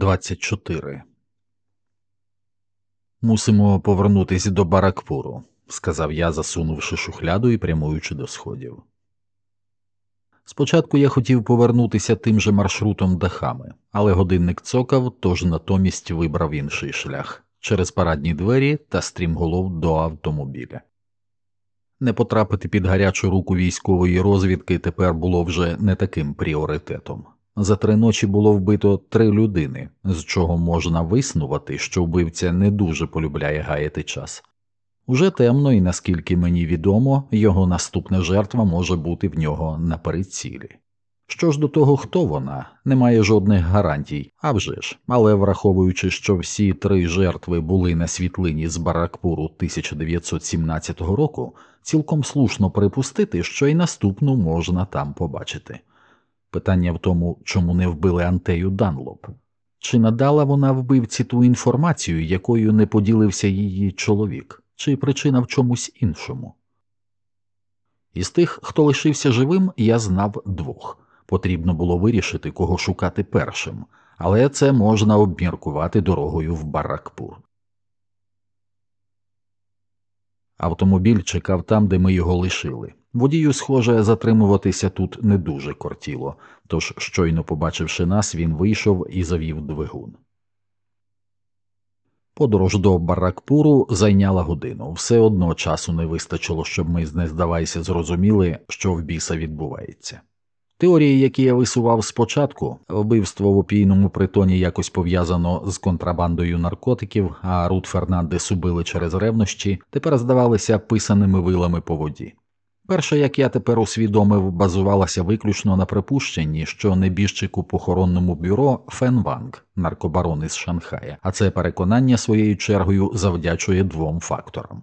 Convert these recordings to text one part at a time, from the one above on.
24 Мусимо повернутися до Баракпуру, сказав я, засунувши шухляду і прямуючи до сходів. Спочатку я хотів повернутися тим же маршрутом дахами, але годинник цокав, тож натомість вибрав інший шлях через парадні двері та стрімголов до автомобіля. Не потрапити під гарячу руку військової розвідки тепер було вже не таким пріоритетом. За три ночі було вбито три людини, з чого можна виснувати, що вбивця не дуже полюбляє гаяти час. Уже темно, і наскільки мені відомо, його наступна жертва може бути в нього на передцілі. Що ж до того, хто вона, немає жодних гарантій, а вже ж, але враховуючи, що всі три жертви були на світлині з Баракпуру 1917 року, цілком слушно припустити, що й наступну можна там побачити. Питання в тому, чому не вбили Антею Данлоп. Чи надала вона вбивці ту інформацію, якою не поділився її чоловік, чи причина в чомусь іншому? Із тих, хто лишився живим, я знав двох. Потрібно було вирішити, кого шукати першим, але це можна обміркувати дорогою в Баракпур. Автомобіль чекав там, де ми його лишили. Водію, схоже, затримуватися тут не дуже кортіло, тож, щойно побачивши нас, він вийшов і завів двигун. Подорож до Баракпуру зайняла годину, все одно часу не вистачило, щоб ми, не здавайся, зрозуміли, що в біса відбувається. Теорії, які я висував спочатку, вбивство в опійному притоні якось пов'язано з контрабандою наркотиків, а Рут Фернандес убили через ревнощі, тепер здавалися писаними вилами по воді. Перше, як я тепер усвідомив, базувалася виключно на припущенні, що небіжчик у похоронному бюро Фен Ванг, наркобарон із Шанхая, а це переконання своєю чергою завдячує двом факторам.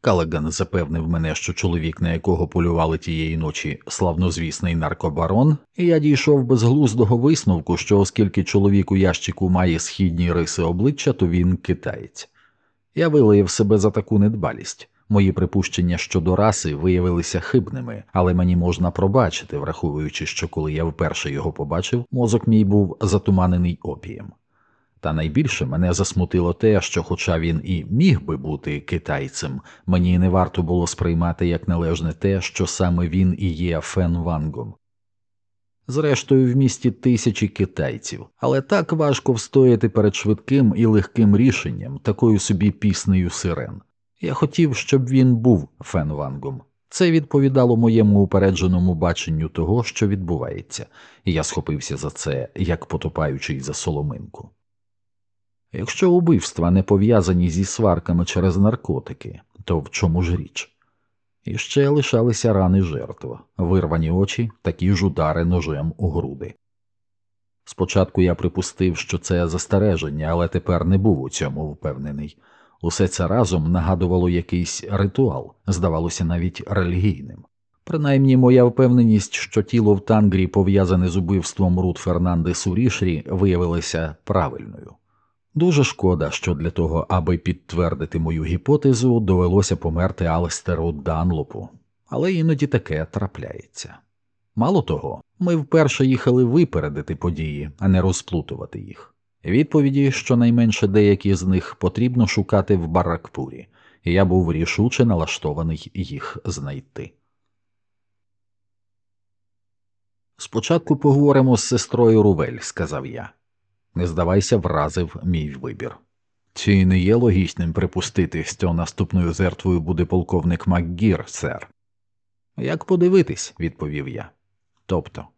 Калеган запевнив мене, що чоловік, на якого полювали тієї ночі, славнозвісний наркобарон, і я дійшов безглуздого висновку, що оскільки чоловік у ящику має східні риси обличчя, то він китаєць. Я вилаїв себе за таку недбалість. Мої припущення щодо раси виявилися хибними, але мені можна пробачити, враховуючи, що коли я вперше його побачив, мозок мій був затуманений опієм. Та найбільше мене засмутило те, що, хоча він і міг би бути китайцем, мені не варто було сприймати як належне те, що саме він і є Фенвангом. Зрештою, в місті тисячі китайців, але так важко встояти перед швидким і легким рішенням, такою собі піснею сирен. Я хотів, щоб він був Фенвангом. Це відповідало моєму упередженому баченню того, що відбувається, і я схопився за це, як потопаючий за соломинку. Якщо убивства не пов'язані зі сварками через наркотики, то в чому ж річ? І ще лишалися рани жертв, вирвані очі, такі ж удари ножем у груди. Спочатку я припустив, що це застереження, але тепер не був у цьому впевнений. Усе це разом нагадувало якийсь ритуал, здавалося навіть релігійним. Принаймні моя впевненість, що тіло в тангрі пов'язане з убивством Рут Фернандесу Рішрі, виявилася правильною. Дуже шкода, що для того, аби підтвердити мою гіпотезу, довелося померти Алестеру Данлопу, але іноді таке трапляється. Мало того, ми вперше їхали випередити події, а не розплутувати їх. Відповіді, щонайменше деякі з них потрібно шукати в Баракпурі, і я був рішуче налаштований їх знайти. Спочатку поговоримо з сестрою Рувель, сказав я. Не здавайся, вразив мій вибір. Чи не є логічним припустити, що наступною жертвою буде полковник МакГір, сер? Як подивитись, відповів я. Тобто,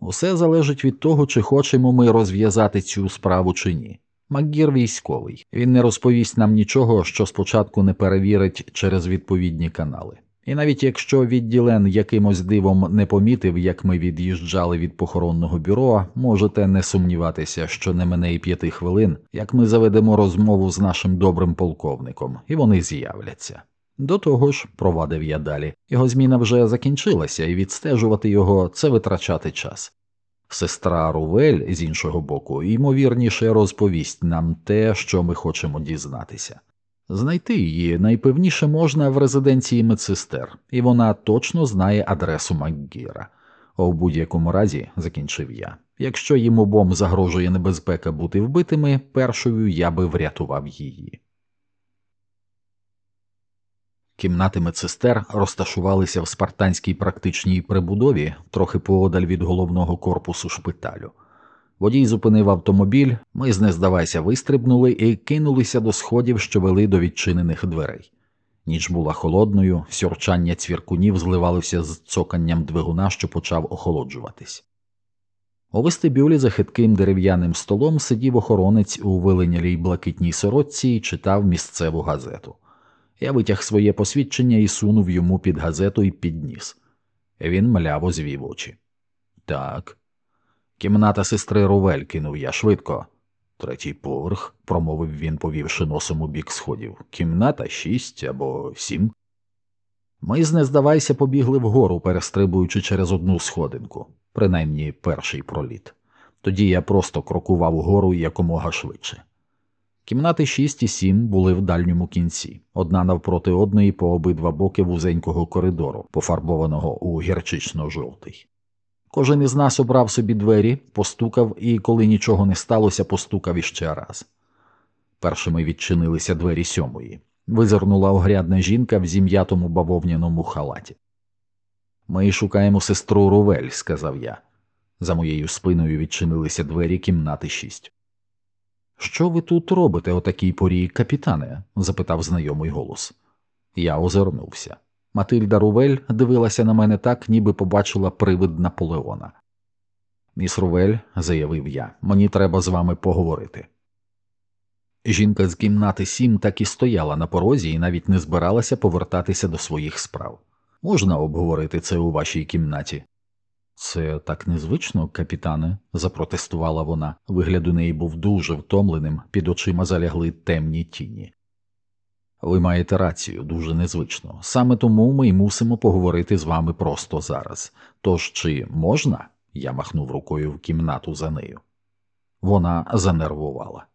усе залежить від того, чи хочемо ми розв'язати цю справу чи ні. МакГір військовий, він не розповість нам нічого, що спочатку не перевірить через відповідні канали. І навіть якщо відділен якимось дивом не помітив, як ми від'їжджали від похоронного бюро, можете не сумніватися, що не мене і п'яти хвилин, як ми заведемо розмову з нашим добрим полковником, і вони з'являться. До того ж, провадив я далі, його зміна вже закінчилася, і відстежувати його це витрачати час. Сестра Рувель, з іншого боку, ймовірніше розповість нам те, що ми хочемо дізнатися. Знайти її найпевніше можна в резиденції медсестер, і вона точно знає адресу Макгіра. У будь-якому разі, закінчив я, якщо їм обом загрожує небезпека бути вбитими, першою я би врятував її. Кімнати медсестер розташувалися в спартанській практичній прибудові, трохи поодаль від головного корпусу шпиталю. Водій зупинив автомобіль, ми з нездавайся вистрибнули і кинулися до сходів, що вели до відчинених дверей. Ніч була холодною, сьорчання цвіркунів зливалося з цоканням двигуна, що почав охолоджуватись. У вестибюлі за хитким дерев'яним столом сидів охоронець у виленялій блакитній сорочці і читав місцеву газету. Я витяг своє посвідчення і сунув йому під газету і підніс. Він мляво звів очі. Так. Кімната сестри Рувель кинув я швидко. Третій поверх, промовив він, повівши носом у бік сходів. Кімната шість або сім. Ми з нездавайся побігли вгору, перестрибуючи через одну сходинку, принаймні перший проліт. Тоді я просто крокував угору якомога швидше. Кімнати шість і сім були в дальньому кінці, одна навпроти одної по обидва боки вузенького коридору, пофарбованого у гірчично-жовтий. Кожен із нас обрав собі двері, постукав і, коли нічого не сталося, постукав іще раз. Першими відчинилися двері сьомої. Визирнула огрядна жінка в зім'ятому бавовняному халаті. Ми шукаємо сестру Рувель, сказав я. За моєю спиною відчинилися двері кімнати шість. Що ви тут робите о такій порі, капітане? запитав знайомий голос. Я озирнувся. Матильда Рувель дивилася на мене так, ніби побачила привид Наполеона. Міс Рувель, заявив я, мені треба з вами поговорити. Жінка з кімнати сім так і стояла на порозі і навіть не збиралася повертатися до своїх справ. Можна обговорити це у вашій кімнаті? Це так незвично, капітане, запротестувала вона. Вигляд у неї був дуже втомленим, під очима залягли темні тіні. Ви маєте рацію, дуже незвично. Саме тому ми й мусимо поговорити з вами просто зараз. Тож чи можна? я махнув рукою в кімнату за нею. Вона занервувала.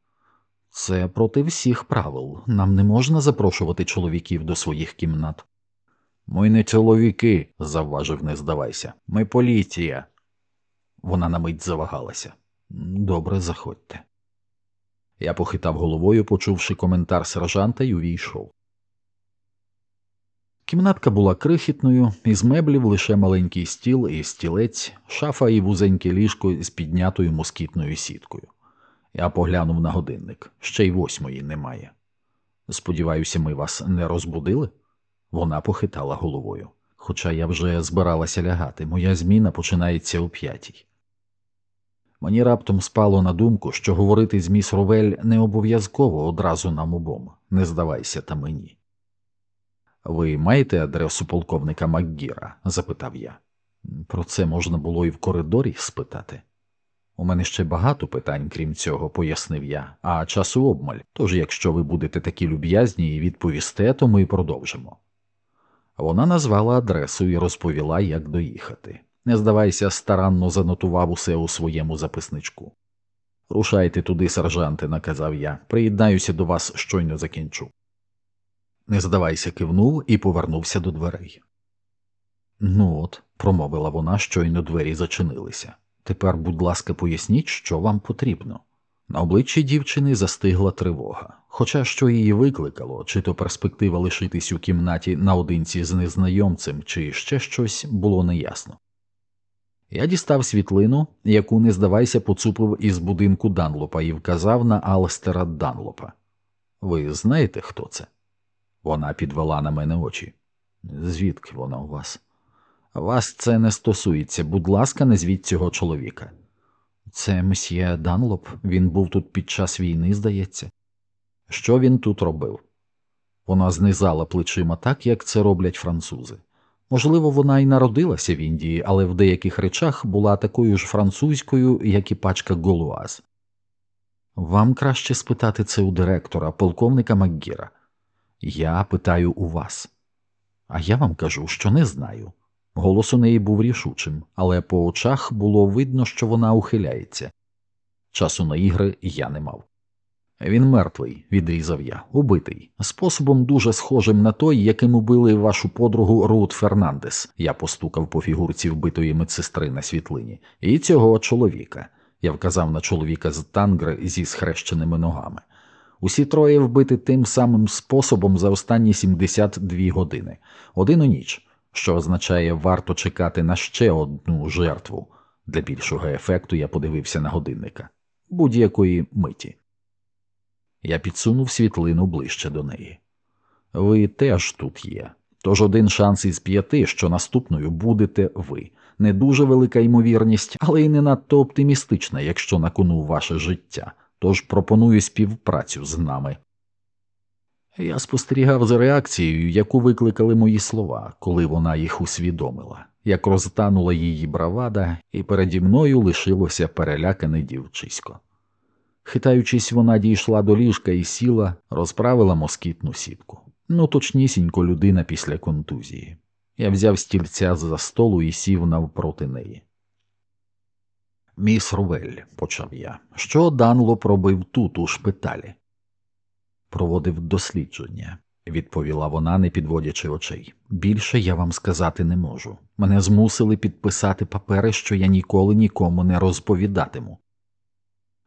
Це проти всіх правил. Нам не можна запрошувати чоловіків до своїх кімнат. Ми не чоловіки, завважив, не здавайся. Ми поліція. Вона на мить завагалася. Добре, заходьте. Я похитав головою, почувши коментар сержанта, і увійшов. Кімнатка була крихітною, із меблів лише маленький стіл і стілець, шафа і вузеньке ліжко з піднятою москітною сіткою. Я поглянув на годинник ще й восьмої немає. Сподіваюся, ми вас не розбудили? Вона похитала головою. Хоча я вже збиралася лягати, моя зміна починається о п'ятій. Мені раптом спало на думку, що говорити з міс Ровель не обов'язково одразу нам обом, не здавайся та мені. Ви маєте адресу полковника Макгіра? запитав я. Про це можна було і в коридорі спитати. У мене ще багато питань, крім цього, пояснив я, а часу обмаль, тож якщо ви будете такі люб'язні і відповісте, то ми продовжимо. Вона назвала адресу і розповіла, як доїхати. Не здавайся, старанно занотував усе у своєму записничку. Рушайте туди, сержанте, наказав я, приєднаюся до вас, щойно закінчу. Не здавайся, кивнув і повернувся до дверей. Ну от, промовила вона, щойно двері зачинилися. Тепер, будь ласка, поясніть, що вам потрібно. На обличчі дівчини застигла тривога, хоча що її викликало, чи то перспектива лишитись у кімнаті наодинці з незнайомцем, чи ще щось було неясно. Я дістав світлину, яку, не здавайся, поцупив із будинку Данлопа і вказав на Алстера Данлопа. Ви знаєте, хто це? Вона підвела на мене очі. Звідки вона у вас? Вас це не стосується, будь ласка, назвіть цього чоловіка. Це месьє Данлоп, він був тут під час війни, здається. Що він тут робив? Вона знизала плечима так, як це роблять французи. Можливо, вона і народилася в Індії, але в деяких речах була такою ж французькою, як і пачка Голуаз. Вам краще спитати це у директора, полковника Макгіра. Я питаю у вас. А я вам кажу, що не знаю. Голос у неї був рішучим, але по очах було видно, що вона ухиляється. Часу на ігри я не мав. Він мертвий, відрізав я, убитий, способом дуже схожим на той, яким убили вашу подругу Рут Фернандес. Я постукав по фігурці вбитої медсестри на світлині, і цього чоловіка. Я вказав на чоловіка з тангри зі схрещеними ногами. Усі троє вбиті тим самим способом за останні 72 години, один у ніч, що означає, варто чекати на ще одну жертву. Для більшого ефекту я подивився на годинника будь-якої миті. Я підсунув світлину ближче до неї. Ви теж тут є. Тож один шанс із п'яти, що наступною будете ви. Не дуже велика ймовірність, але й не надто оптимістична, якщо на кону ваше життя. Тож пропоную співпрацю з нами. Я спостерігав за реакцією, яку викликали мої слова, коли вона їх усвідомила, як розтанула її бравада, і переді мною лишилося перелякане дівчисько. Хитаючись, вона дійшла до ліжка і сіла, розправила москітну сітку. Ну, точнісінько людина після контузії. Я взяв стільця з-за столу і сів навпроти неї. Міс Рувель, почав я, що Данло пробив тут, у шпиталі? Проводив дослідження, відповіла вона, не підводячи очей. Більше я вам сказати не можу. Мене змусили підписати папери, що я ніколи нікому не розповідатиму.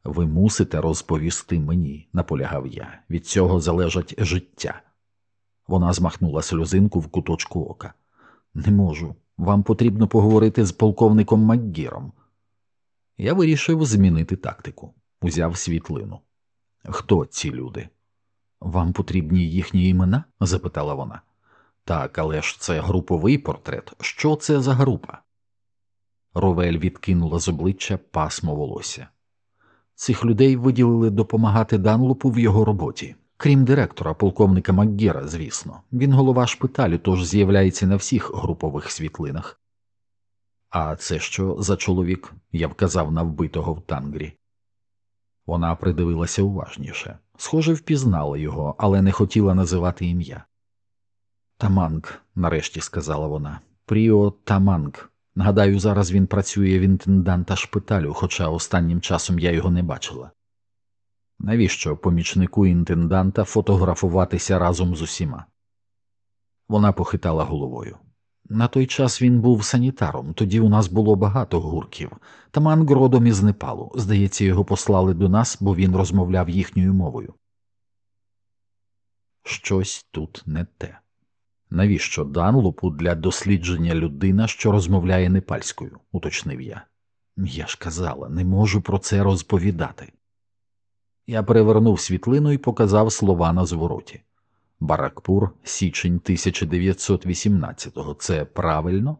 Ви мусите розповісти мені, наполягав я. Від цього залежать життя. Вона змахнула сльозинку в куточку ока. Не можу. Вам потрібно поговорити з полковником Макгіром. Я вирішив змінити тактику, узяв світлину. Хто ці люди? Вам потрібні їхні імена? запитала вона. Так, але ж це груповий портрет. Що це за група? Ровель відкинула з обличчя пасмо волосся. Цих людей виділили допомагати Данлопу в його роботі. Крім директора, полковника Макгера, звісно, він голова шпиталю, тож з'являється на всіх групових світлинах. А це що за чоловік? я вказав на вбитого в тангрі. Вона придивилася уважніше. Схоже, впізнала його, але не хотіла називати ім'я. Таманг, нарешті сказала вона. Пріо Таманг. Нагадаю, зараз він працює в інтенданта шпиталю, хоча останнім часом я його не бачила. Навіщо помічнику інтенданта фотографуватися разом з усіма? Вона похитала головою. На той час він був санітаром, тоді у нас було багато гурків. Таман родом із Непалу. Здається, його послали до нас, бо він розмовляв їхньою мовою. Щось тут не те. Навіщо Данлопу для дослідження людина, що розмовляє непальською, уточнив я. Я ж казала, не можу про це розповідати. Я перевернув світлину і показав слова на звороті. Баракпур, січень 1918-го. Це правильно?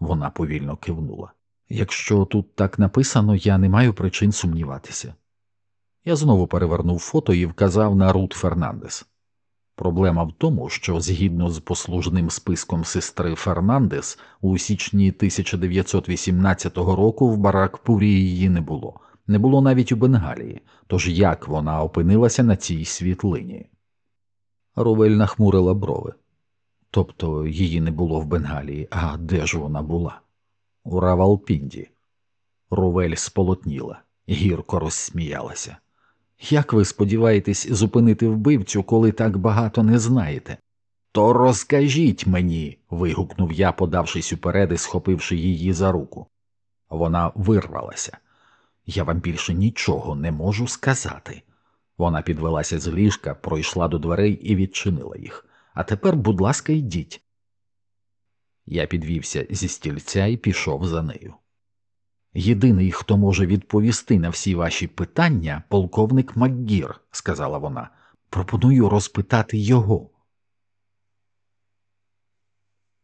Вона повільно кивнула. Якщо тут так написано, я не маю причин сумніватися. Я знову перевернув фото і вказав на Рут Фернандес. Проблема в тому, що згідно з послужним списком сестри Фернандес, у січні 1918 року в Баракпурі її не було, не було навіть у Бенгалії, тож як вона опинилася на цій світлині? Ровель нахмурила брови. Тобто її не було в Бенгалії, а де ж вона була? У Равалпінді. Ровель сполотніла, гірко розсміялася. Як ви сподіваєтесь зупинити вбивцю, коли так багато не знаєте? То розкажіть мені. вигукнув я, подавшись уперед і схопивши її за руку. Вона вирвалася. Я вам більше нічого не можу сказати. Вона підвелася з ліжка, пройшла до дверей і відчинила їх. А тепер, будь ласка, йдіть. Я підвівся зі стільця і пішов за нею. Єдиний, хто може відповісти на всі ваші питання, полковник Макгір, сказала вона. Пропоную розпитати його.